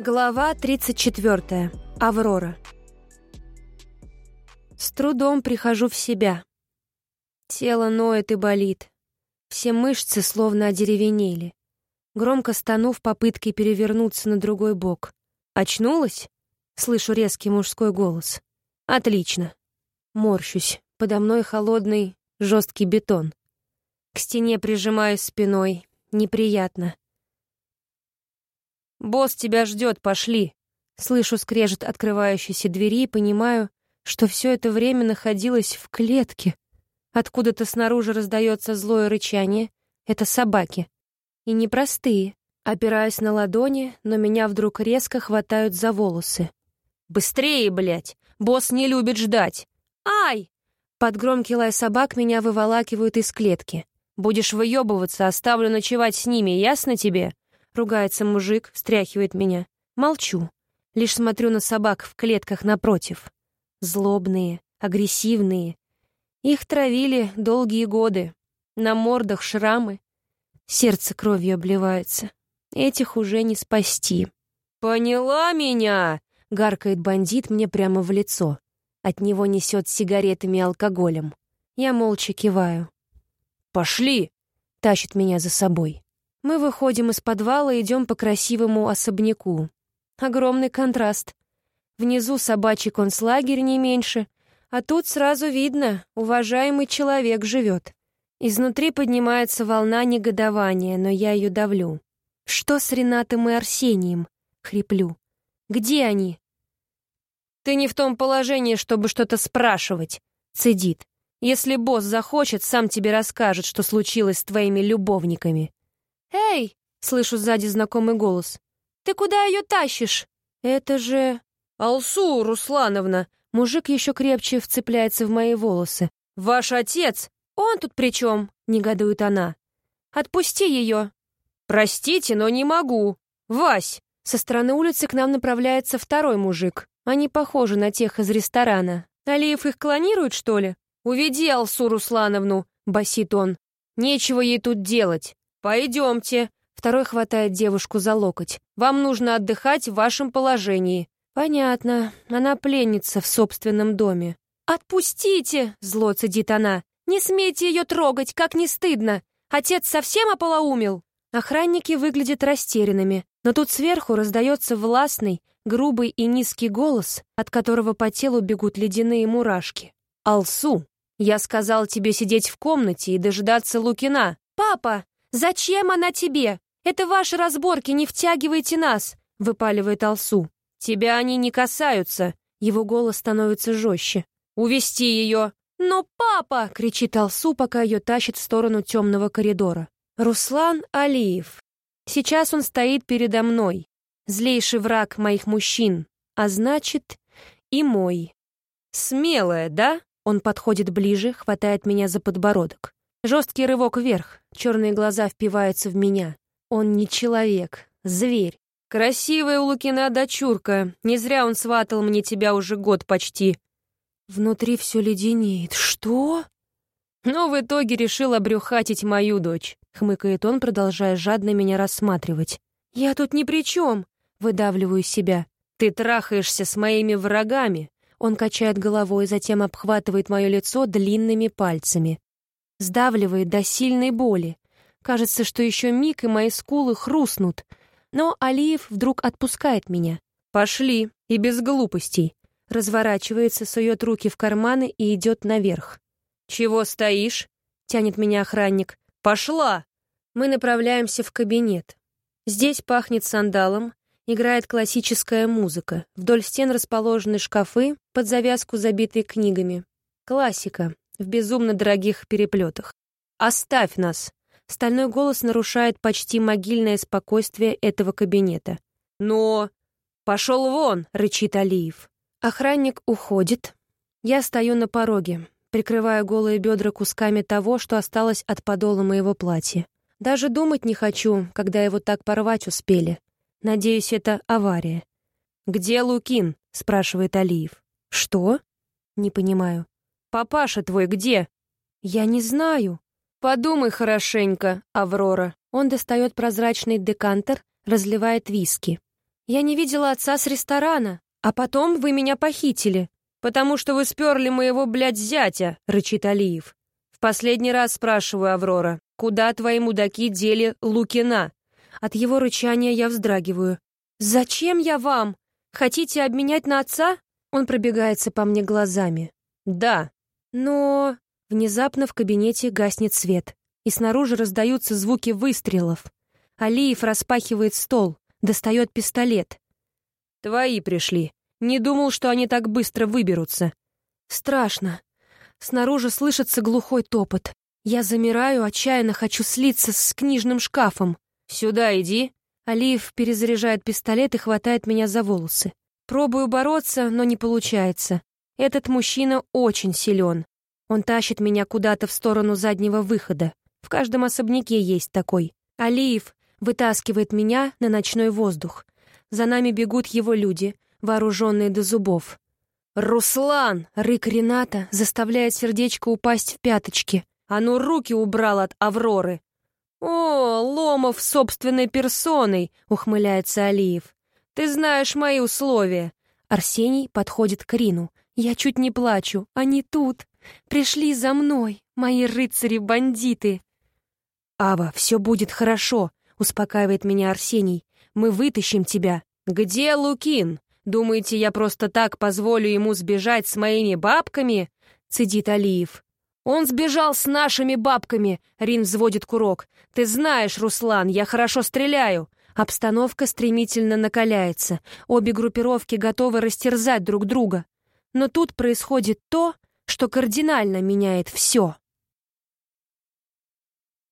Глава 34. Аврора. С трудом прихожу в себя. Тело ноет и болит. Все мышцы словно одеревенели. Громко стану в попытке перевернуться на другой бок. «Очнулась?» — слышу резкий мужской голос. «Отлично». Морщусь. Подо мной холодный, жесткий бетон. К стене прижимаюсь спиной. Неприятно. «Босс тебя ждет, пошли!» Слышу скрежет открывающейся двери и понимаю, что все это время находилась в клетке. Откуда-то снаружи раздается злое рычание. Это собаки. И непростые. Опираюсь на ладони, но меня вдруг резко хватают за волосы. «Быстрее, блядь! Босс не любит ждать!» «Ай!» Под громкий лай собак меня выволакивают из клетки. «Будешь выебываться, оставлю ночевать с ними, ясно тебе?» Ругается мужик, встряхивает меня. Молчу. Лишь смотрю на собак в клетках напротив. Злобные, агрессивные. Их травили долгие годы. На мордах шрамы. Сердце кровью обливается. Этих уже не спасти. «Поняла меня!» — гаркает бандит мне прямо в лицо. От него несет сигаретами и алкоголем. Я молча киваю. «Пошли!» — тащит меня за собой. Мы выходим из подвала и идем по красивому особняку. Огромный контраст. Внизу собачий концлагерь не меньше, а тут сразу видно, уважаемый человек живет. Изнутри поднимается волна негодования, но я ее давлю. «Что с Ренатом и Арсением?» — хриплю. «Где они?» «Ты не в том положении, чтобы что-то спрашивать», — цедит. «Если босс захочет, сам тебе расскажет, что случилось с твоими любовниками». «Эй!» — слышу сзади знакомый голос. «Ты куда ее тащишь?» «Это же...» «Алсу, Руслановна!» Мужик еще крепче вцепляется в мои волосы. «Ваш отец!» «Он тут при чем?» — негодует она. «Отпусти ее!» «Простите, но не могу!» «Вась!» Со стороны улицы к нам направляется второй мужик. Они похожи на тех из ресторана. Алиев их клонирует, что ли? «Уведи Алсу Руслановну!» — басит он. «Нечего ей тут делать!» «Пойдемте!» Второй хватает девушку за локоть. «Вам нужно отдыхать в вашем положении». «Понятно. Она пленница в собственном доме». «Отпустите!» — зло цедит она. «Не смейте ее трогать, как не стыдно! Отец совсем ополоумил!» Охранники выглядят растерянными, но тут сверху раздается властный, грубый и низкий голос, от которого по телу бегут ледяные мурашки. «Алсу, я сказал тебе сидеть в комнате и дожидаться Лукина». «Папа!» «Зачем она тебе? Это ваши разборки, не втягивайте нас!» — выпаливает Алсу. «Тебя они не касаются!» Его голос становится жестче. «Увести ее!» «Но папа!» — кричит Алсу, пока ее тащит в сторону темного коридора. Руслан Алиев. Сейчас он стоит передо мной. Злейший враг моих мужчин. А значит, и мой. «Смелая, да?» Он подходит ближе, хватает меня за подбородок. Жесткий рывок вверх, черные глаза впиваются в меня. Он не человек, зверь. Красивая у Лукина дочурка. Не зря он сватал мне тебя уже год почти. Внутри все леденеет. Что? Но в итоге решил обрюхатить мою дочь. Хмыкает он, продолжая жадно меня рассматривать. Я тут ни при чем. Выдавливаю себя. Ты трахаешься с моими врагами. Он качает головой, затем обхватывает мое лицо длинными пальцами сдавливает до сильной боли. Кажется, что еще миг, и мои скулы хрустнут. Но Алиев вдруг отпускает меня. «Пошли, и без глупостей». Разворачивается, сует руки в карманы и идет наверх. «Чего стоишь?» — тянет меня охранник. «Пошла!» Мы направляемся в кабинет. Здесь пахнет сандалом, играет классическая музыка. Вдоль стен расположены шкафы, под завязку забитые книгами. Классика, в безумно дорогих переплетах. «Оставь нас!» Стальной голос нарушает почти могильное спокойствие этого кабинета. «Но...» «Пошел вон!» — рычит Алиев. Охранник уходит. Я стою на пороге, прикрывая голые бедра кусками того, что осталось от подола моего платья. Даже думать не хочу, когда его так порвать успели. Надеюсь, это авария. «Где Лукин?» — спрашивает Алиев. «Что?» «Не понимаю. «Папаша твой где?» «Я не знаю». «Подумай хорошенько, Аврора». Он достает прозрачный декантер, разливает виски. Я не видела отца с ресторана, а потом вы меня похитили. «Потому что вы сперли моего, блядь, зятя», — рычит Алиев. «В последний раз спрашиваю, Аврора, куда твои мудаки дели Лукина?» От его рычания я вздрагиваю. «Зачем я вам? Хотите обменять на отца?» Он пробегается по мне глазами. «Да». «Но...» Внезапно в кабинете гаснет свет, и снаружи раздаются звуки выстрелов. Алиев распахивает стол, достает пистолет. «Твои пришли. Не думал, что они так быстро выберутся». «Страшно. Снаружи слышится глухой топот. Я замираю, отчаянно хочу слиться с книжным шкафом. «Сюда иди!» Алиев перезаряжает пистолет и хватает меня за волосы. Пробую бороться, но не получается. Этот мужчина очень силен. Он тащит меня куда-то в сторону заднего выхода. В каждом особняке есть такой. Алиев вытаскивает меня на ночной воздух. За нами бегут его люди, вооруженные до зубов. «Руслан!» — рык Рената заставляет сердечко упасть в пяточки. «А ну руки убрал от Авроры!» «О, Ломов собственной персоной!» — ухмыляется Алиев. «Ты знаешь мои условия!» Арсений подходит к Рину. «Я чуть не плачу. Они тут. Пришли за мной, мои рыцари-бандиты!» «Ава, все будет хорошо», — успокаивает меня Арсений. «Мы вытащим тебя». «Где Лукин? Думаете, я просто так позволю ему сбежать с моими бабками?» — цедит Алиев. «Он сбежал с нашими бабками!» — Рин взводит курок. «Ты знаешь, Руслан, я хорошо стреляю!» Обстановка стремительно накаляется. Обе группировки готовы растерзать друг друга. Но тут происходит то, что кардинально меняет все.